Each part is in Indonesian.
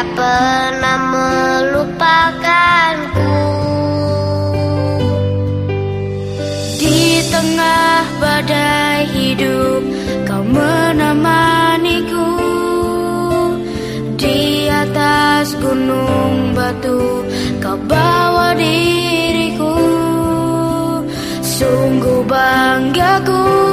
tak pernah melupakanku. Di tengah badai hidup kau menemaniku Di atas gunung batu kau bawa diriku. Sungguh banggaku.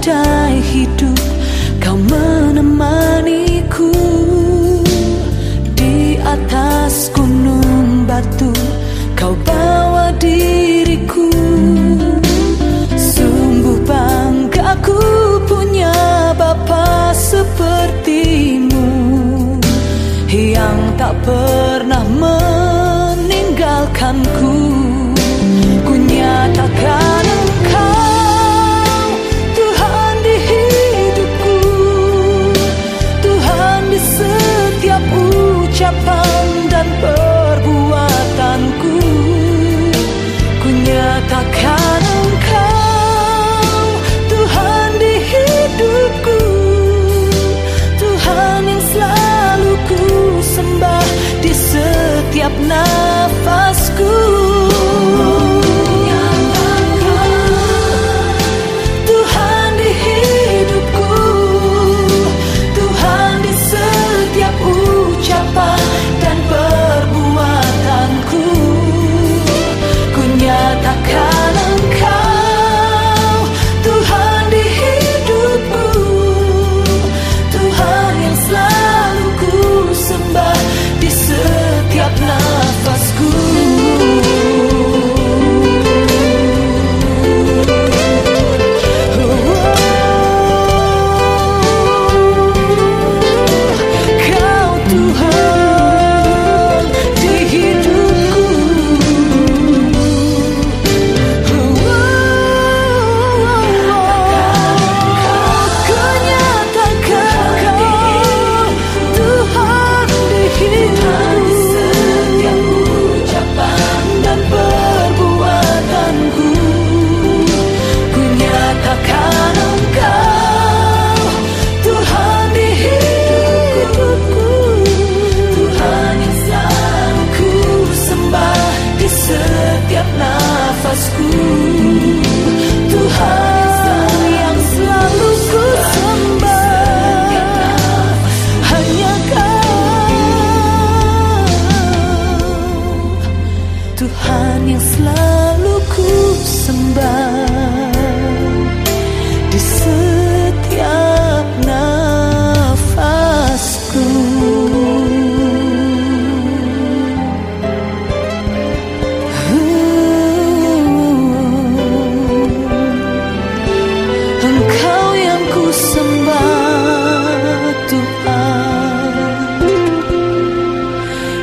trai hidup up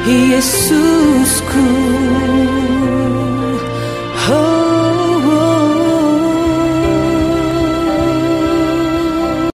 Yesusku cool.